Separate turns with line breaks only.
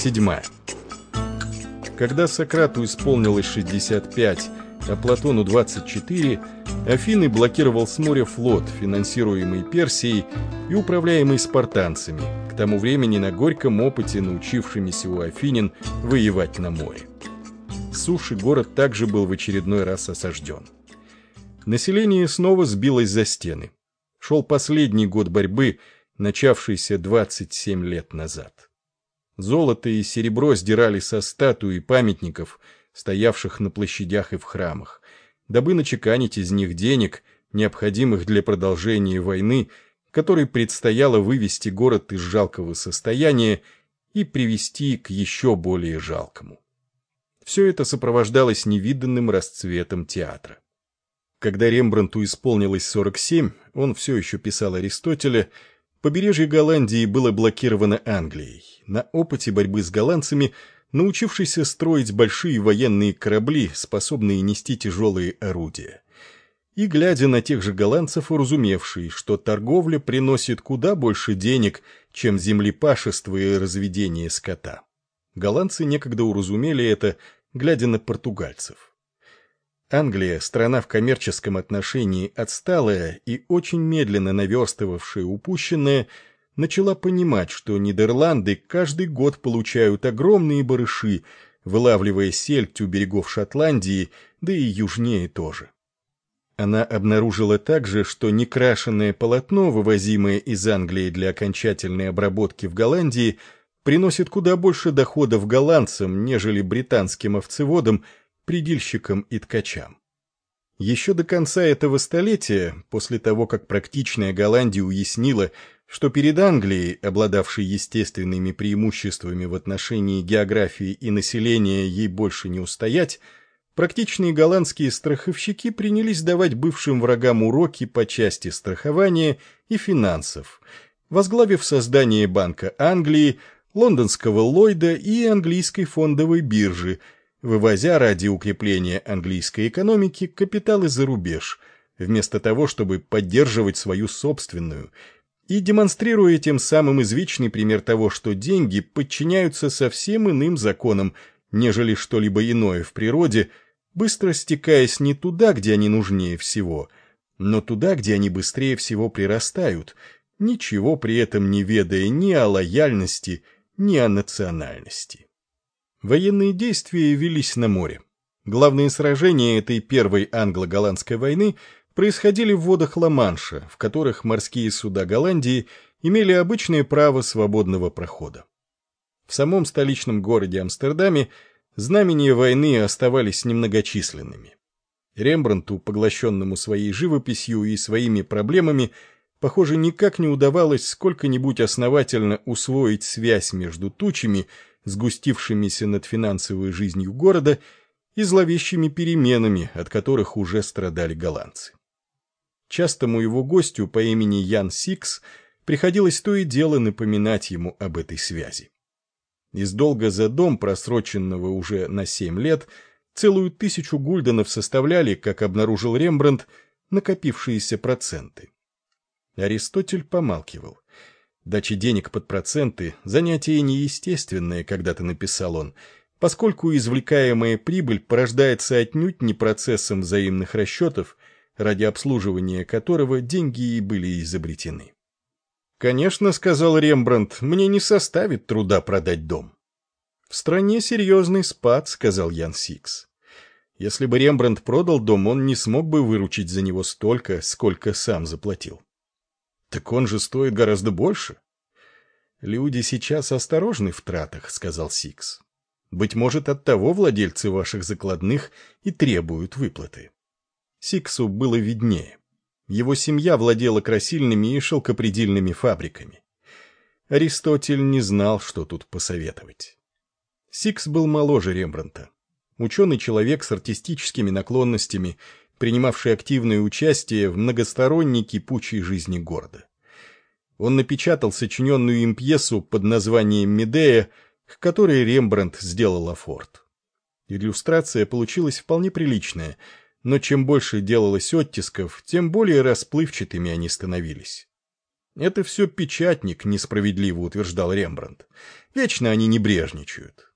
Седьмая. Когда Сократу исполнилось 65, а Платону 24, Афины блокировал с моря флот, финансируемый Персией и управляемый спартанцами, к тому времени на горьком опыте научившимися у афинин воевать на море. С суши город также был в очередной раз осажден. Население снова сбилось за стены. Шел последний год борьбы, начавшийся 27 лет назад. Золото и серебро сдирали со статуи памятников, стоявших на площадях и в храмах, дабы начеканить из них денег, необходимых для продолжения войны, которой предстояло вывести город из жалкого состояния и привести к еще более жалкому. Все это сопровождалось невиданным расцветом театра. Когда Рембрандту исполнилось 47, он все еще писал Аристотеля, Побережье Голландии было блокировано Англией. На опыте борьбы с голландцами, научившийся строить большие военные корабли, способные нести тяжелые орудия. И, глядя на тех же голландцев, уразумевший, что торговля приносит куда больше денег, чем землепашество и разведение скота. Голландцы некогда уразумели это, глядя на португальцев. Англия, страна в коммерческом отношении отсталая и очень медленно наверстывавшая упущенное, начала понимать, что Нидерланды каждый год получают огромные барыши, вылавливая сельдь у берегов Шотландии, да и южнее тоже. Она обнаружила также, что некрашенное полотно, вывозимое из Англии для окончательной обработки в Голландии, приносит куда больше доходов голландцам, нежели британским овцеводам – предильщикам и ткачам. Еще до конца этого столетия, после того, как практичная Голландия уяснила, что перед Англией, обладавшей естественными преимуществами в отношении географии и населения, ей больше не устоять, практичные голландские страховщики принялись давать бывшим врагам уроки по части страхования и финансов, возглавив создание Банка Англии, лондонского Ллойда и английской фондовой биржи – вывозя ради укрепления английской экономики капиталы за рубеж, вместо того, чтобы поддерживать свою собственную, и демонстрируя тем самым извечный пример того, что деньги подчиняются совсем иным законам, нежели что-либо иное в природе, быстро стекаясь не туда, где они нужнее всего, но туда, где они быстрее всего прирастают, ничего при этом не ведая ни о лояльности, ни о национальности. Военные действия велись на море. Главные сражения этой первой англо-голландской войны происходили в водах Ла-Манша, в которых морские суда Голландии имели обычное право свободного прохода. В самом столичном городе Амстердаме знамения войны оставались немногочисленными. Рембрандту, поглощенному своей живописью и своими проблемами, похоже, никак не удавалось сколько-нибудь основательно усвоить связь между тучами – сгустившимися над финансовой жизнью города и зловещими переменами, от которых уже страдали голландцы. Частому его гостю по имени Ян Сикс приходилось то и дело напоминать ему об этой связи. Из долга за дом, просроченного уже на семь лет, целую тысячу гульденов составляли, как обнаружил Рембрандт, накопившиеся проценты. Аристотель помалкивал. Дача денег под проценты – занятие неестественное, когда-то написал он, поскольку извлекаемая прибыль порождается отнюдь не процессом взаимных расчетов, ради обслуживания которого деньги и были изобретены. «Конечно, — сказал Рембрандт, — мне не составит труда продать дом». «В стране серьезный спад», — сказал Ян Сикс. Если бы Рембрандт продал дом, он не смог бы выручить за него столько, сколько сам заплатил. Так он же стоит гораздо больше. Люди сейчас осторожны в тратах, сказал Сикс. Быть может, от того владельцы ваших закладных и требуют выплаты. Сиксу было виднее. Его семья владела красильными и шелкопрядильными фабриками. Аристотель не знал, что тут посоветовать. Сикс был моложе Рембранта. Ученый человек с артистическими наклонностями, принимавший активное участие в многосторонней кипучей жизни города. Он напечатал сочиненную им пьесу под названием «Медея», к которой Рембрандт сделал афорт. Иллюстрация получилась вполне приличная, но чем больше делалось оттисков, тем более расплывчатыми они становились. Это все печатник, несправедливо утверждал Рембрандт. Вечно они не брежничают.